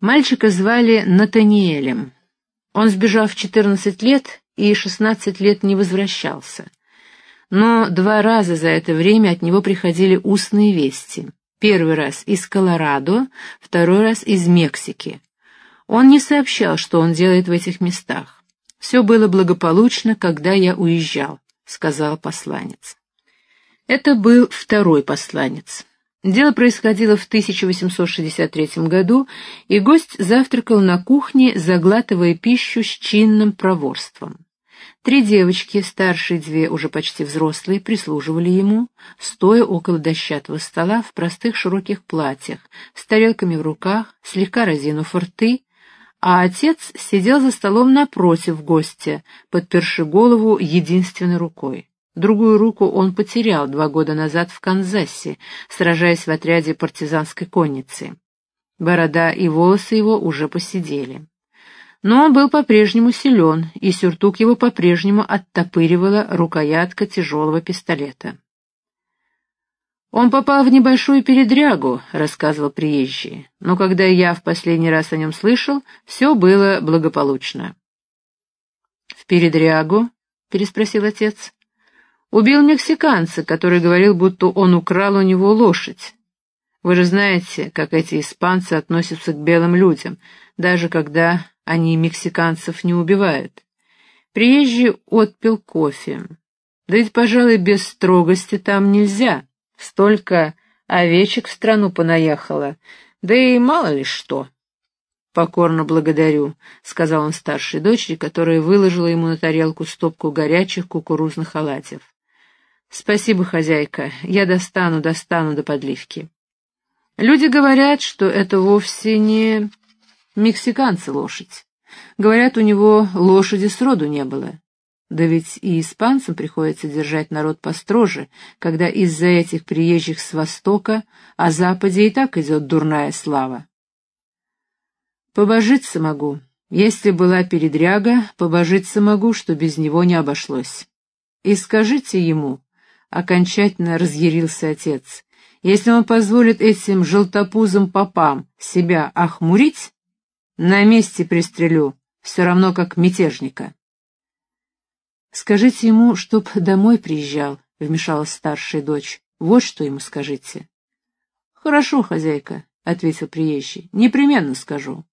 Мальчика звали Натаниэлем. Он сбежал в 14 лет и 16 лет не возвращался. Но два раза за это время от него приходили устные вести. Первый раз из Колорадо, второй раз из Мексики. Он не сообщал, что он делает в этих местах. «Все было благополучно, когда я уезжал», — сказал посланец. Это был второй посланец. Дело происходило в 1863 году, и гость завтракал на кухне, заглатывая пищу с чинным проворством. Три девочки, старшие две уже почти взрослые, прислуживали ему, стоя около дощатого стола в простых широких платьях, с тарелками в руках, слегка разинув рты, а отец сидел за столом напротив гостя, подперши голову единственной рукой. Другую руку он потерял два года назад в Канзасе, сражаясь в отряде партизанской конницы. Борода и волосы его уже посидели. Но он был по-прежнему силен, и сюртук его по-прежнему оттопыривала рукоятка тяжелого пистолета. «Он попал в небольшую передрягу», — рассказывал приезжий, «но когда я в последний раз о нем слышал, все было благополучно». «В передрягу?» — переспросил отец. Убил мексиканца, который говорил, будто он украл у него лошадь. Вы же знаете, как эти испанцы относятся к белым людям, даже когда они мексиканцев не убивают. Приезжий отпил кофе. Да ведь, пожалуй, без строгости там нельзя. Столько овечек в страну понаехало, да и мало ли что. «Покорно благодарю», — сказал он старшей дочери, которая выложила ему на тарелку стопку горячих кукурузных оладьев. «Спасибо, хозяйка, я достану, достану до подливки». Люди говорят, что это вовсе не мексиканцы лошадь. Говорят, у него лошади сроду не было. Да ведь и испанцам приходится держать народ построже, когда из-за этих приезжих с Востока о Западе и так идет дурная слава. Побожиться могу. Если была передряга, побожиться могу, что без него не обошлось. И скажите ему, окончательно разъярился отец. Если он позволит этим желтопузым попам себя охмурить, на месте пристрелю, все равно как мятежника. «Скажите ему, чтоб домой приезжал», — вмешалась старшая дочь. «Вот что ему скажите». «Хорошо, хозяйка», — ответил приезжий. «Непременно скажу.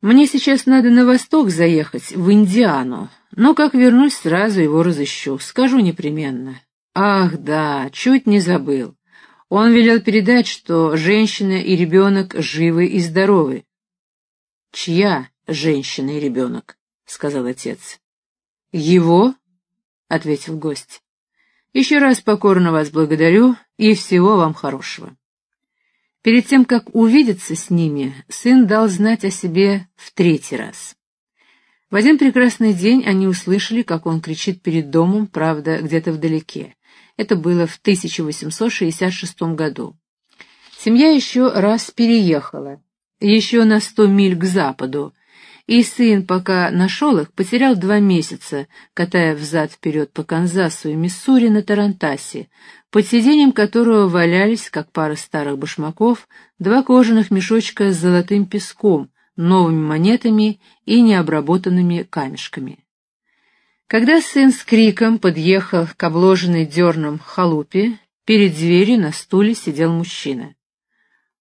Мне сейчас надо на восток заехать, в Индиану, но как вернусь, сразу его разыщу. Скажу непременно. Ах, да, чуть не забыл. Он велел передать, что женщина и ребенок живы и здоровы. Чья женщина и ребенок? — сказал отец. Его? — ответил гость. Еще раз покорно вас благодарю и всего вам хорошего. Перед тем, как увидеться с ними, сын дал знать о себе в третий раз. В один прекрасный день они услышали, как он кричит перед домом, правда, где-то вдалеке. Это было в 1866 году. Семья еще раз переехала, еще на сто миль к западу, и сын, пока нашел их, потерял два месяца, катая взад-вперед по Канзасу и Миссури на Тарантасе, под сиденьем которого валялись, как пара старых башмаков, два кожаных мешочка с золотым песком, новыми монетами и необработанными камешками. Когда сын с криком подъехал к обложенной дерном халупе, перед дверью на стуле сидел мужчина.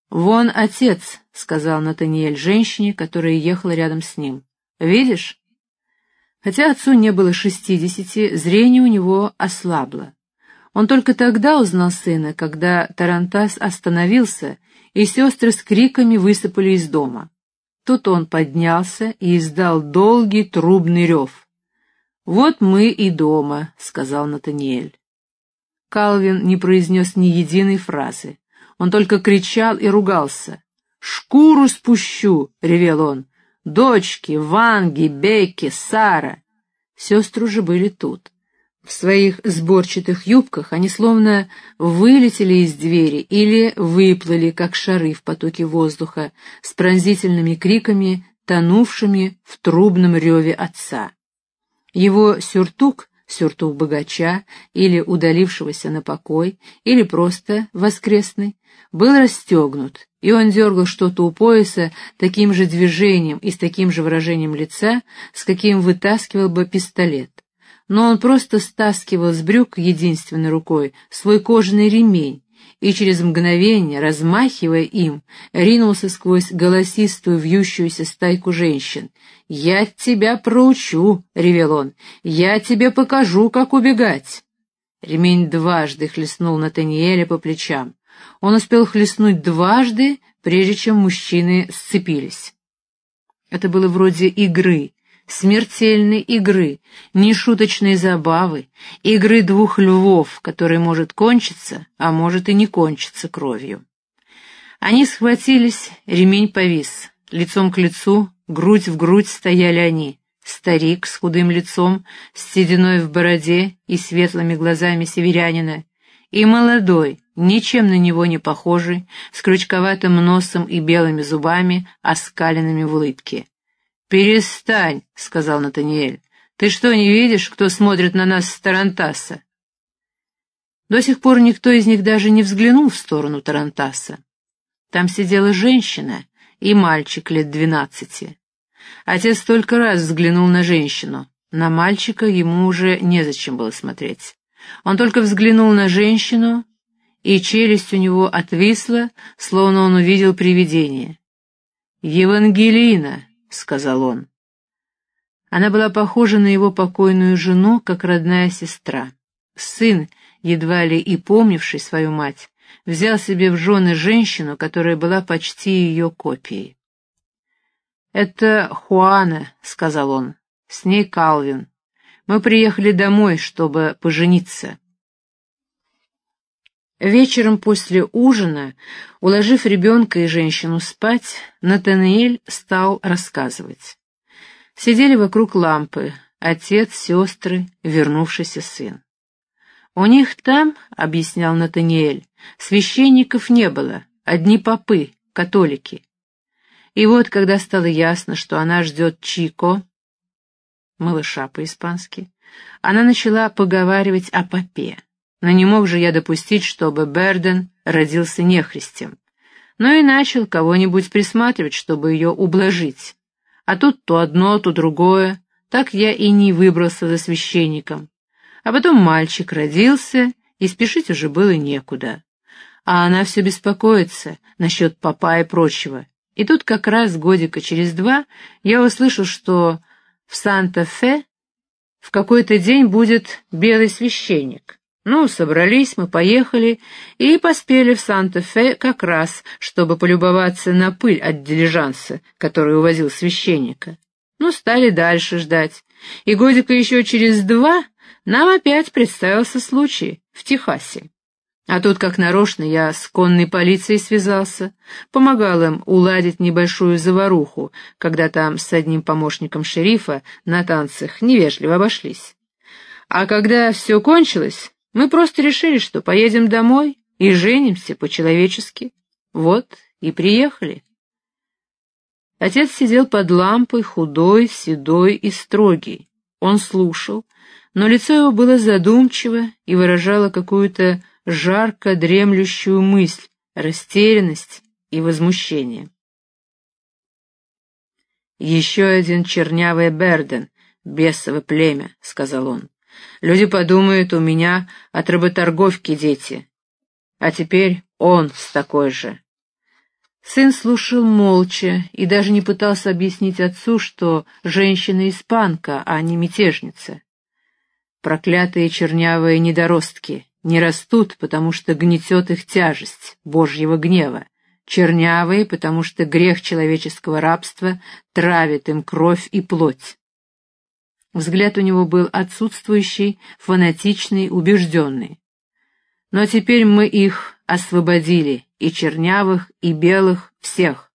«Вон отец», — сказал Натаниэль женщине, которая ехала рядом с ним. «Видишь?» Хотя отцу не было шестидесяти, зрение у него ослабло. Он только тогда узнал сына, когда Тарантас остановился, и сестры с криками высыпали из дома. Тут он поднялся и издал долгий трубный рев. «Вот мы и дома», — сказал Натаниэль. Калвин не произнес ни единой фразы. Он только кричал и ругался. «Шкуру спущу!» — ревел он. «Дочки, Ванги, Бекки, Сара!» Сестры уже были тут. В своих сборчатых юбках они словно вылетели из двери или выплыли, как шары в потоке воздуха, с пронзительными криками, тонувшими в трубном реве отца. Его сюртук, сюртук богача или удалившегося на покой, или просто воскресный, был расстегнут, и он дергал что-то у пояса таким же движением и с таким же выражением лица, с каким вытаскивал бы пистолет. Но он просто стаскивал с брюк единственной рукой свой кожаный ремень, и через мгновение, размахивая им, ринулся сквозь голосистую вьющуюся стайку женщин. «Я тебя проучу!» — ревел он. «Я тебе покажу, как убегать!» Ремень дважды хлестнул Натаниэля по плечам. Он успел хлестнуть дважды, прежде чем мужчины сцепились. Это было вроде игры, смертельной игры, нешуточной забавы, игры двух львов, которая может кончиться, а может и не кончиться кровью. Они схватились, ремень повис, лицом к лицу, грудь в грудь стояли они, старик с худым лицом, с сединой в бороде и светлыми глазами северянина, и молодой, ничем на него не похожий, с крючковатым носом и белыми зубами, оскаленными в улыбке. «Перестань», — сказал Натаниэль. «Ты что, не видишь, кто смотрит на нас с Тарантаса?» До сих пор никто из них даже не взглянул в сторону Тарантаса. Там сидела женщина и мальчик лет двенадцати. Отец только раз взглянул на женщину. На мальчика ему уже незачем было смотреть. Он только взглянул на женщину, и челюсть у него отвисла, словно он увидел привидение. «Евангелина!» — сказал он. Она была похожа на его покойную жену, как родная сестра. Сын, едва ли и помнивший свою мать, взял себе в жены женщину, которая была почти ее копией. «Это Хуана», — сказал он, — «с ней Калвин. Мы приехали домой, чтобы пожениться». Вечером после ужина, уложив ребенка и женщину спать, Натанаэль стал рассказывать. Сидели вокруг лампы отец, сестры, вернувшийся сын. «У них там, — объяснял Натаниэль, — священников не было, одни попы, католики. И вот, когда стало ясно, что она ждет Чико, малыша по-испански, она начала поговаривать о попе. Но не мог же я допустить, чтобы Берден родился нехристем. Но и начал кого-нибудь присматривать, чтобы ее ублажить. А тут то одно, то другое. Так я и не выбрался за священником. А потом мальчик родился, и спешить уже было некуда. А она все беспокоится насчет папа и прочего. И тут как раз годика через два я услышал, что в Санта-Фе в какой-то день будет белый священник. Ну, собрались мы, поехали и поспели в Санта-Фе как раз, чтобы полюбоваться на пыль от дилижанса, который увозил священника. Ну, стали дальше ждать. И годика еще через два нам опять представился случай в Техасе. А тут, как нарочно, я с конной полицией связался, помогал им уладить небольшую заваруху, когда там с одним помощником шерифа на танцах невежливо обошлись. А когда все кончилось, мы просто решили, что поедем домой и женимся по-человечески. Вот и приехали. Отец сидел под лампой, худой, седой и строгий. Он слушал, но лицо его было задумчиво и выражало какую-то жарко дремлющую мысль, растерянность и возмущение. «Еще один чернявый Берден, бесово племя», — сказал он. Люди подумают, у меня от работорговки дети. А теперь он с такой же. Сын слушал молча и даже не пытался объяснить отцу, что женщина испанка, а не мятежница. Проклятые чернявые недоростки не растут, потому что гнетет их тяжесть Божьего гнева, чернявые, потому что грех человеческого рабства травит им кровь и плоть. Взгляд у него был отсутствующий, фанатичный, убежденный. Но теперь мы их освободили, и чернявых, и белых, всех.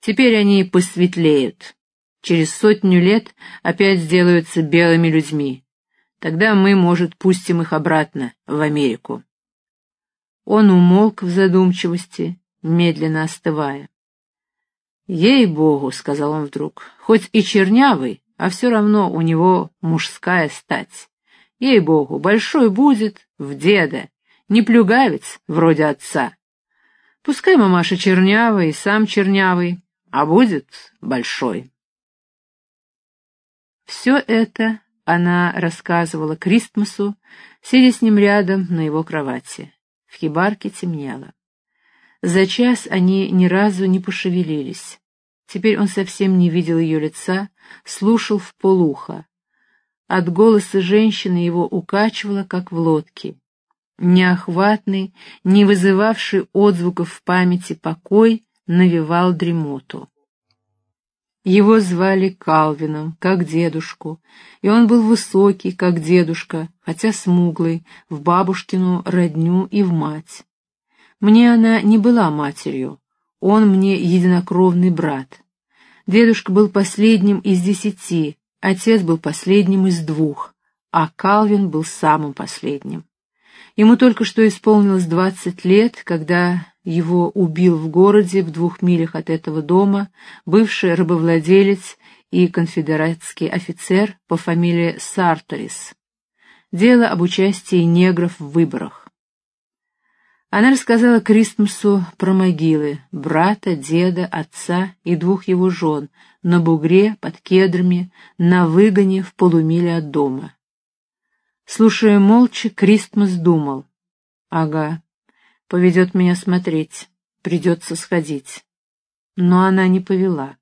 Теперь они посветлеют. Через сотню лет опять сделаются белыми людьми. Тогда мы, может, пустим их обратно, в Америку. Он умолк в задумчивости, медленно остывая. «Ей-богу», — сказал он вдруг, — «хоть и чернявый, а все равно у него мужская стать. Ей-богу, большой будет в деда, не плюгавец вроде отца. Пускай мамаша чернявый, сам чернявый, а будет большой. Все это она рассказывала Кристмасу, сидя с ним рядом на его кровати. В хибарке темнело. За час они ни разу не пошевелились. Теперь он совсем не видел ее лица, слушал в полухо. От голоса женщины его укачивало, как в лодке. Неохватный, не вызывавший отзвуков в памяти покой, навевал дремоту. Его звали Калвином, как дедушку, и он был высокий, как дедушка, хотя смуглый, в бабушкину родню и в мать. Мне она не была матерью, он мне единокровный брат. Дедушка был последним из десяти, отец был последним из двух, а Калвин был самым последним. Ему только что исполнилось двадцать лет, когда его убил в городе в двух милях от этого дома бывший рабовладелец и конфедератский офицер по фамилии Сарторис. Дело об участии негров в выборах. Она рассказала Кристмсу про могилы брата, деда, отца и двух его жен на бугре, под кедрами, на выгоне в полумиле от дома. Слушая молча, Кристмас думал. Ага, поведет меня смотреть, придется сходить. Но она не повела.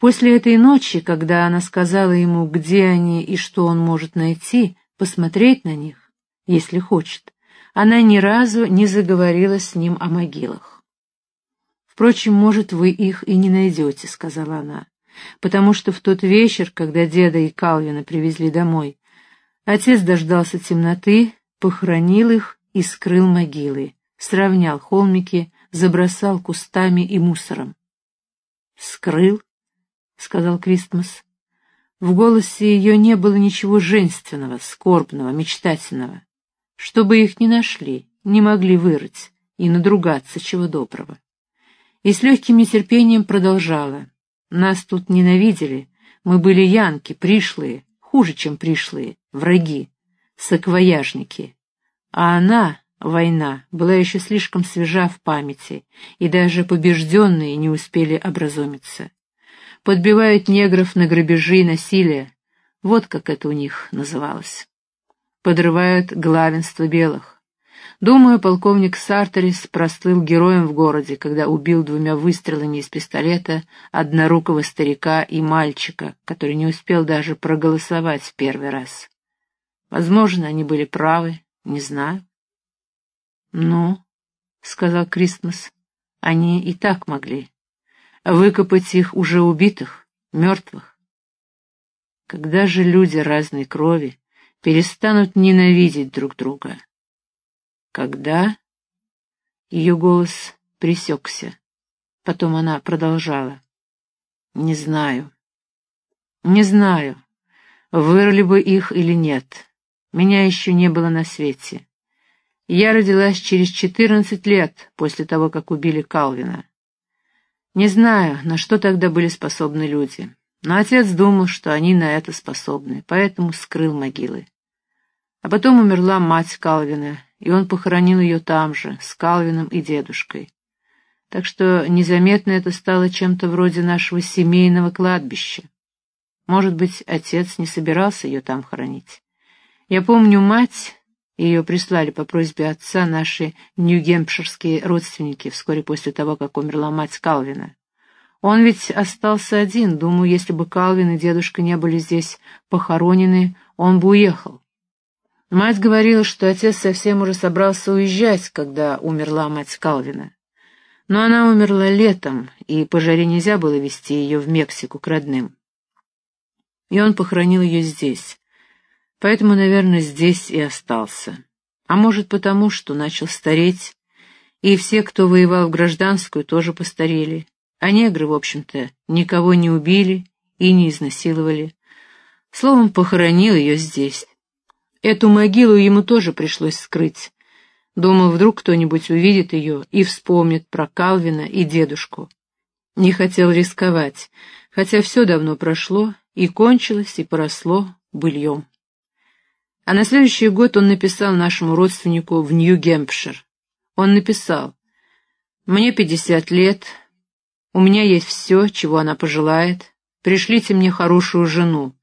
После этой ночи, когда она сказала ему, где они и что он может найти, посмотреть на них, если хочет, она ни разу не заговорила с ним о могилах. «Впрочем, может, вы их и не найдете», — сказала она, «потому что в тот вечер, когда деда и Калвина привезли домой, Отец дождался темноты, похоронил их и скрыл могилы, сравнял холмики, забросал кустами и мусором. «Скрыл?» — сказал Кристмас. В голосе ее не было ничего женственного, скорбного, мечтательного. Чтобы их не нашли, не могли вырыть и надругаться чего доброго. И с легким нетерпением продолжала. Нас тут ненавидели, мы были янки, пришлые, хуже, чем пришлые, враги, саквояжники. А она, война, была еще слишком свежа в памяти, и даже побежденные не успели образумиться. Подбивают негров на грабежи и насилие, вот как это у них называлось. Подрывают главенство белых. Думаю, полковник Сартерис прослыл героем в городе, когда убил двумя выстрелами из пистолета однорукого старика и мальчика, который не успел даже проголосовать в первый раз. Возможно, они были правы, не знаю. «Ну», — сказал Кристмас, — «они и так могли. Выкопать их уже убитых, мертвых. Когда же люди разной крови перестанут ненавидеть друг друга?» Когда? Ее голос пресекся. Потом она продолжала. Не знаю. Не знаю, вырыли бы их или нет. Меня еще не было на свете. Я родилась через четырнадцать лет после того, как убили Калвина. Не знаю, на что тогда были способны люди, но отец думал, что они на это способны, поэтому скрыл могилы. А потом умерла мать Калвина, и он похоронил ее там же, с Калвином и дедушкой. Так что незаметно это стало чем-то вроде нашего семейного кладбища. Может быть, отец не собирался ее там хоронить. Я помню мать, ее прислали по просьбе отца наши нью-гемпширские родственники вскоре после того, как умерла мать Калвина. Он ведь остался один, думаю, если бы Калвин и дедушка не были здесь похоронены, он бы уехал. Мать говорила, что отец совсем уже собрался уезжать, когда умерла мать Калвина. Но она умерла летом, и по жаре нельзя было везти ее в Мексику к родным. И он похоронил ее здесь. Поэтому, наверное, здесь и остался. А может, потому, что начал стареть, и все, кто воевал в гражданскую, тоже постарели. А негры, в общем-то, никого не убили и не изнасиловали. Словом, похоронил ее здесь. Эту могилу ему тоже пришлось скрыть. Думал, вдруг кто-нибудь увидит ее и вспомнит про Калвина и дедушку. Не хотел рисковать, хотя все давно прошло, и кончилось, и поросло быльем. А на следующий год он написал нашему родственнику в Нью-Гемпшир. Он написал, Мне пятьдесят лет, у меня есть все, чего она пожелает. Пришлите мне хорошую жену.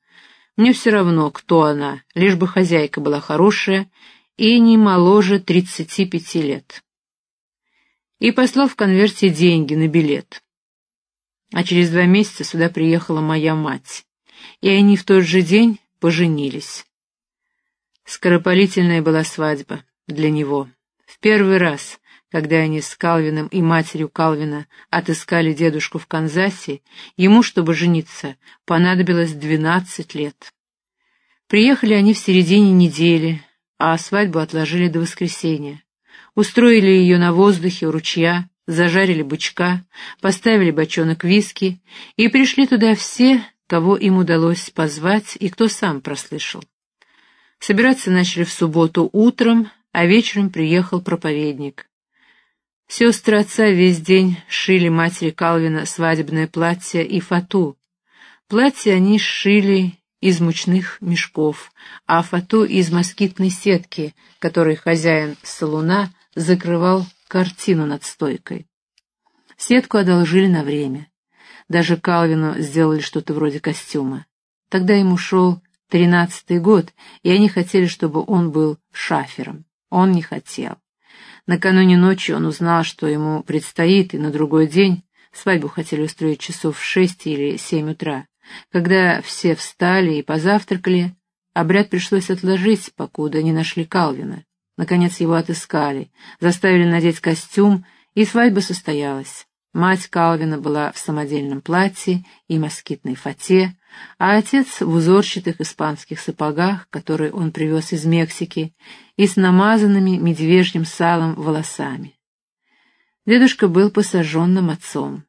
Мне все равно, кто она, лишь бы хозяйка была хорошая и не моложе тридцати пяти лет. И послал в конверте деньги на билет. А через два месяца сюда приехала моя мать, и они в тот же день поженились. Скоропалительная была свадьба для него. В первый раз, когда они с Калвином и матерью Калвина отыскали дедушку в Канзасе, ему, чтобы жениться, понадобилось двенадцать лет. Приехали они в середине недели, а свадьбу отложили до воскресенья. Устроили ее на воздухе у ручья, зажарили бычка, поставили бочонок виски, и пришли туда все, кого им удалось позвать и кто сам прослышал. Собираться начали в субботу утром, а вечером приехал проповедник. Сестры отца весь день шили матери Калвина свадебное платье и фату. Платье они шили из мучных мешков, а фату из москитной сетки, которой хозяин салуна закрывал картину над стойкой. Сетку одолжили на время. Даже Калвину сделали что-то вроде костюма. Тогда ему шел тринадцатый год, и они хотели, чтобы он был шафером. Он не хотел. Накануне ночи он узнал, что ему предстоит, и на другой день свадьбу хотели устроить часов в шесть или семь утра. Когда все встали и позавтракали, обряд пришлось отложить, покуда не нашли Калвина. Наконец его отыскали, заставили надеть костюм, и свадьба состоялась. Мать Калвина была в самодельном платье и москитной фате, а отец в узорчатых испанских сапогах, которые он привез из Мексики, и с намазанными медвежьим салом волосами. Дедушка был посаженным отцом.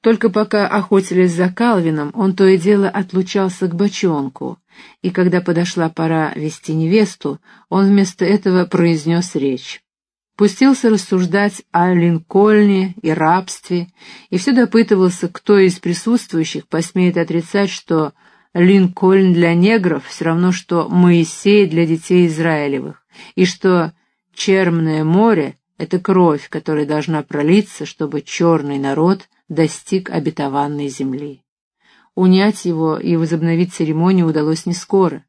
Только пока охотились за Калвином, он то и дело отлучался к бочонку, и когда подошла пора вести невесту, он вместо этого произнес речь пустился рассуждать о Линкольне и рабстве, и все допытывался, кто из присутствующих посмеет отрицать, что Линкольн для негров все равно, что Моисей для детей Израилевых, и что Черное море — это кровь, которая должна пролиться, чтобы черный народ достиг обетованной земли. Унять его и возобновить церемонию удалось не скоро.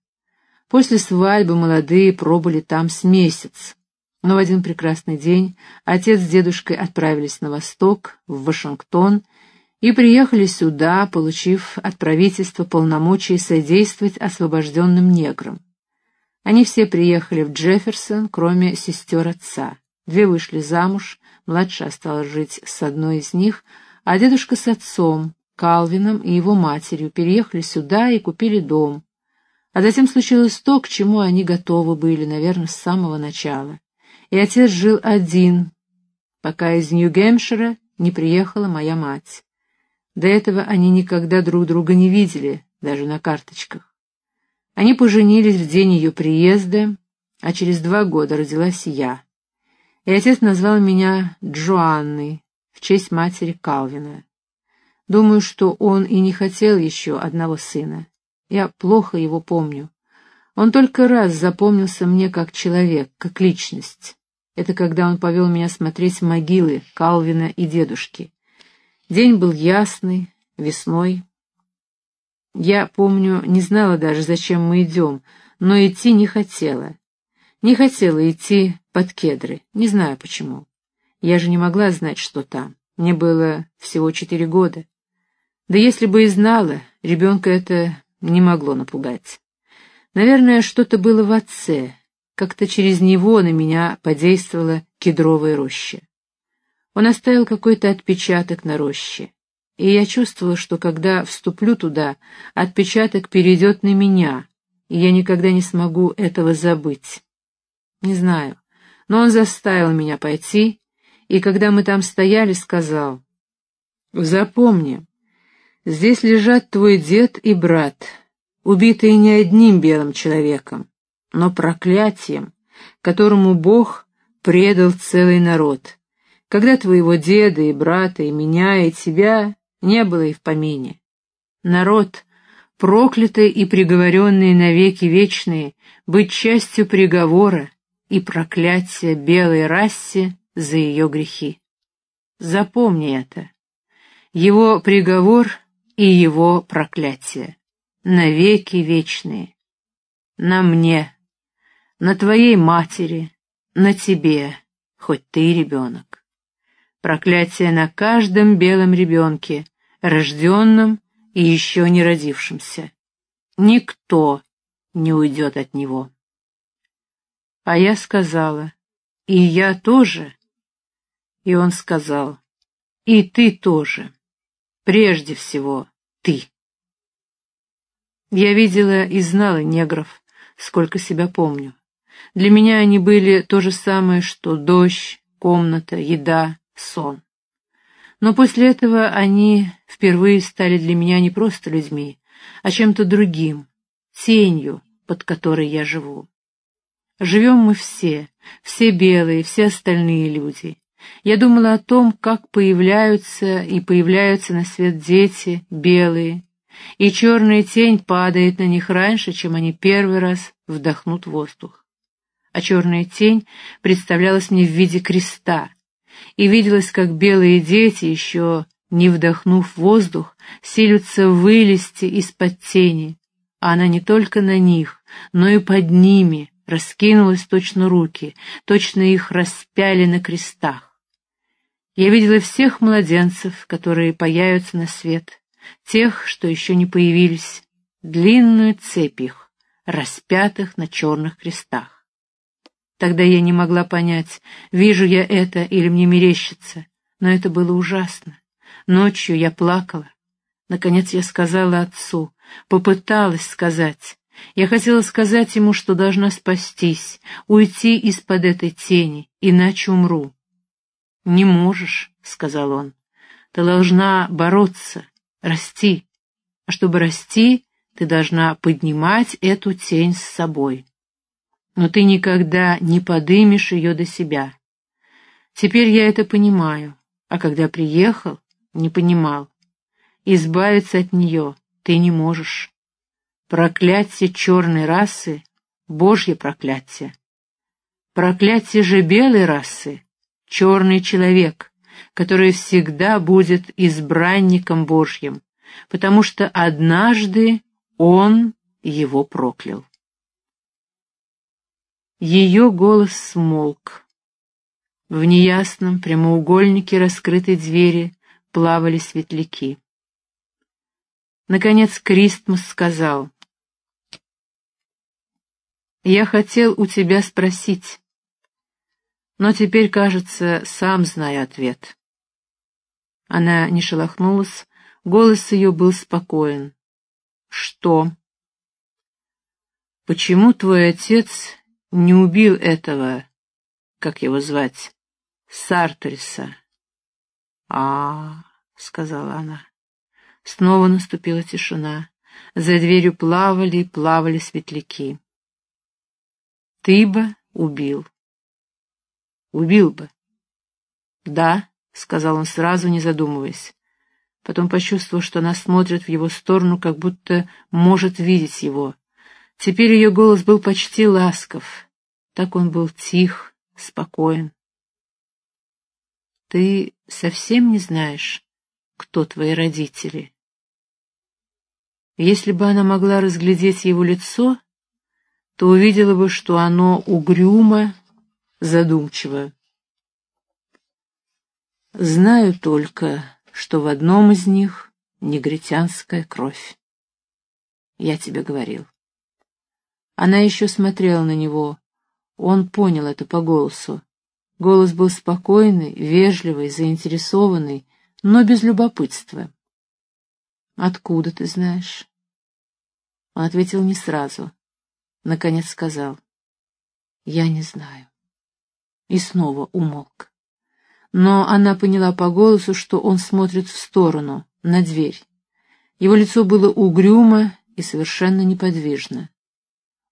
После свадьбы молодые пробыли там с месяц, но в один прекрасный день отец с дедушкой отправились на восток, в Вашингтон, и приехали сюда, получив от правительства полномочия содействовать освобожденным неграм. Они все приехали в Джефферсон, кроме сестер отца. Две вышли замуж, младшая осталась жить с одной из них, а дедушка с отцом, Калвином и его матерью переехали сюда и купили дом. А затем случилось то, к чему они готовы были, наверное, с самого начала и отец жил один, пока из Нью-Гэмпшира не приехала моя мать. До этого они никогда друг друга не видели, даже на карточках. Они поженились в день ее приезда, а через два года родилась я. И отец назвал меня Джоанной в честь матери Калвина. Думаю, что он и не хотел еще одного сына. Я плохо его помню. Он только раз запомнился мне как человек, как личность. Это когда он повел меня смотреть могилы Калвина и дедушки. День был ясный, весной. Я, помню, не знала даже, зачем мы идем, но идти не хотела. Не хотела идти под кедры, не знаю почему. Я же не могла знать, что там. Мне было всего четыре года. Да если бы и знала, ребенка это не могло напугать. Наверное, что-то было в отце, как-то через него на меня подействовала кедровая роща. Он оставил какой-то отпечаток на роще, и я чувствовала, что когда вступлю туда, отпечаток перейдет на меня, и я никогда не смогу этого забыть. Не знаю, но он заставил меня пойти, и когда мы там стояли, сказал, «Запомни, здесь лежат твой дед и брат, убитые не одним белым человеком, но проклятием, которому Бог предал целый народ, когда твоего деда и брата, и меня, и тебя не было и в помине. Народ, проклятый и приговоренный навеки вечные, быть частью приговора и проклятия белой расе за ее грехи. Запомни это. Его приговор и его проклятие. Навеки вечные. На мне, на твоей матери, на тебе, хоть ты ребенок. Проклятие на каждом белом ребенке, рожденном и еще не родившемся. Никто не уйдет от него. А я сказала, и я тоже. И он сказал, и ты тоже. Прежде всего, ты. Я видела и знала негров, сколько себя помню. Для меня они были то же самое, что дождь, комната, еда, сон. Но после этого они впервые стали для меня не просто людьми, а чем-то другим, тенью, под которой я живу. Живем мы все, все белые, все остальные люди. Я думала о том, как появляются и появляются на свет дети, белые, и черная тень падает на них раньше, чем они первый раз вдохнут воздух. А черная тень представлялась мне в виде креста, и виделось, как белые дети, еще не вдохнув воздух, силятся вылезти из-под тени, а она не только на них, но и под ними раскинулась точно руки, точно их распяли на крестах. Я видела всех младенцев, которые появятся на свет, тех, что еще не появились, длинную цепь их, распятых на черных крестах. Тогда я не могла понять, вижу я это или мне мерещится, но это было ужасно. Ночью я плакала. Наконец я сказала отцу, попыталась сказать. Я хотела сказать ему, что должна спастись, уйти из-под этой тени, иначе умру. «Не можешь», — сказал он. «Ты должна бороться, расти. А чтобы расти, ты должна поднимать эту тень с собой. Но ты никогда не подымешь ее до себя. Теперь я это понимаю, а когда приехал, не понимал. Избавиться от нее ты не можешь. Проклятие черной расы — Божье проклятие. Проклятие же белой расы — черный человек, который всегда будет избранником Божьим, потому что однажды он его проклял. Ее голос смолк. В неясном прямоугольнике раскрытой двери плавали светляки. Наконец Кристмас сказал, «Я хотел у тебя спросить, но теперь, кажется, сам знаю ответ». Она не шелохнулась, голос ее был спокоен. «Что?» «Почему твой отец не убил этого, как его звать, Сартельса?» «А, — сказала она. Снова наступила тишина. За дверью плавали и плавали светляки. «Ты бы убил». «Убил бы». «Да», — сказал он сразу, не задумываясь. Потом почувствовал, что она смотрит в его сторону, как будто может видеть его. Теперь ее голос был почти ласков. Так он был тих, спокоен. «Ты совсем не знаешь, кто твои родители?» Если бы она могла разглядеть его лицо, то увидела бы, что оно угрюмо, задумчиво. Знаю только, что в одном из них негритянская кровь. Я тебе говорил. Она еще смотрела на него. Он понял это по голосу. Голос был спокойный, вежливый, заинтересованный, но без любопытства. «Откуда ты знаешь?» Он ответил не сразу. Наконец сказал. «Я не знаю». И снова умолк но она поняла по голосу, что он смотрит в сторону, на дверь. Его лицо было угрюмо и совершенно неподвижно.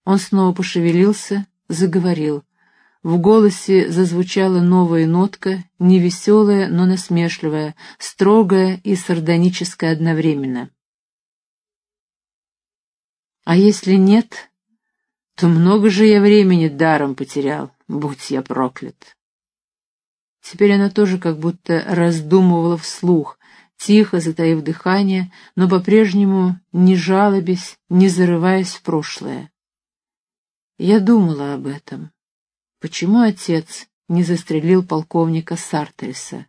Он снова пошевелился, заговорил. В голосе зазвучала новая нотка, невеселая, но насмешливая, строгая и сардоническая одновременно. «А если нет, то много же я времени даром потерял, будь я проклят». Теперь она тоже как будто раздумывала вслух, тихо затаив дыхание, но по-прежнему не жалобясь, не зарываясь в прошлое. Я думала об этом. Почему отец не застрелил полковника Сартельса?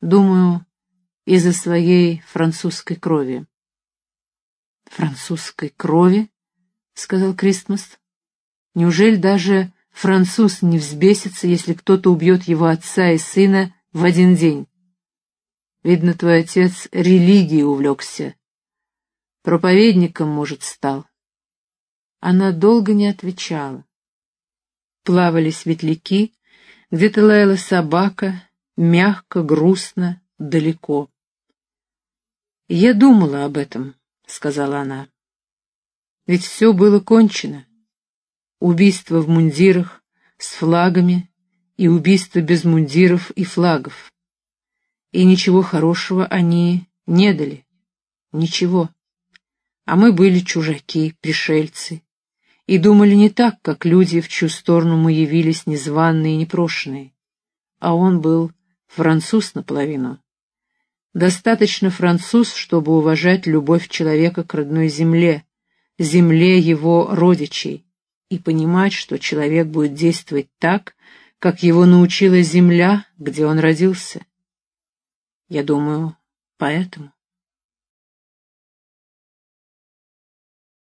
Думаю, из-за своей французской крови. «Французской крови?» — сказал Кристмас. «Неужели даже француз не взбесится, если кто-то убьет его отца и сына в один день? Видно, твой отец религией увлекся. Проповедником, может, стал». Она долго не отвечала. Плавали светляки, где-то лаяла собака, мягко, грустно, далеко. «Я думала об этом», — сказала она. «Ведь все было кончено. Убийство в мундирах, с флагами, и убийство без мундиров и флагов. И ничего хорошего они не дали. Ничего. А мы были чужаки, пришельцы, и думали не так, как люди, в чью сторону мы явились незваные и непрошенные. А он был француз наполовину. Достаточно француз, чтобы уважать любовь человека к родной земле, земле его родичей, и понимать, что человек будет действовать так, как его научила земля, где он родился. Я думаю, поэтому.